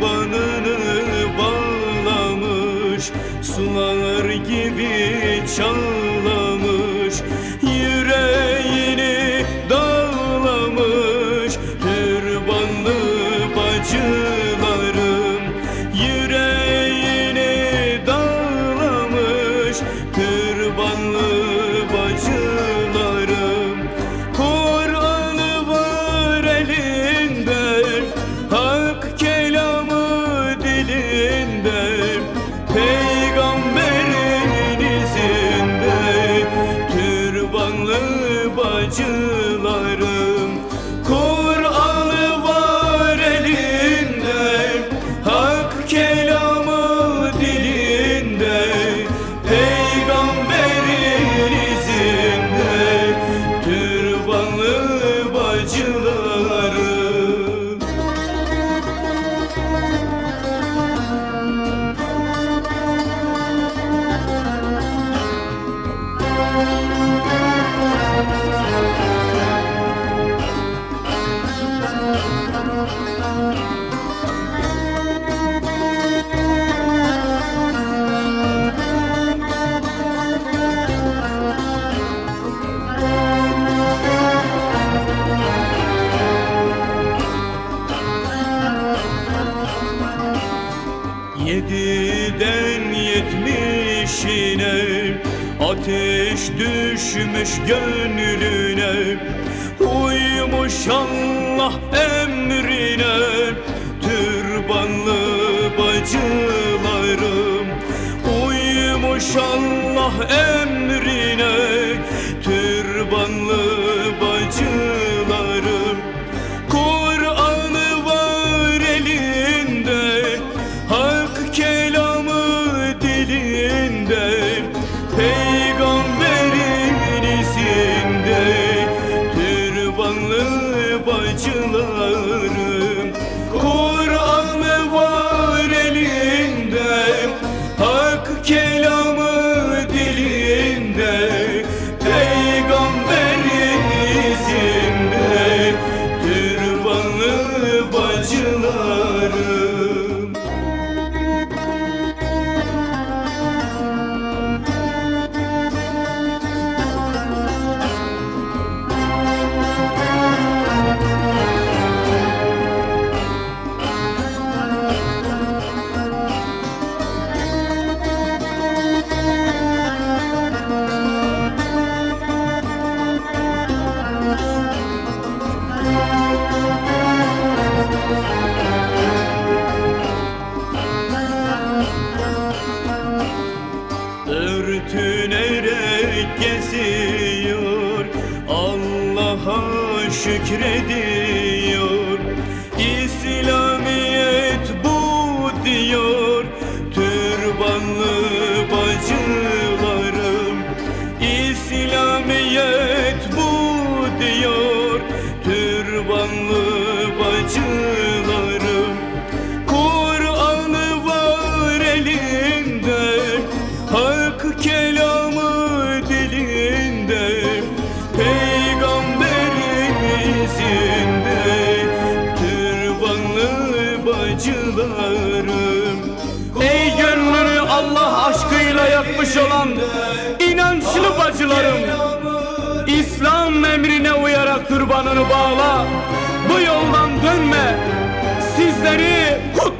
çobanını bağlamış Sular gibi çal Türbanlı Ateş düşmüş gönlüne Uymuş Allah emrine. Türbanlı bacılarım Uymuş Allah emrine Örtünerek geziyor. Allah'a şükrediyor izinde Türbanlı bacılarım. Ey gönlünü Allah aşkıyla yakmış olan inançlı bacılarım. İslam emrine uyarak türbanını bağla. Bu yoldan dönme. Sizleri kutluyorum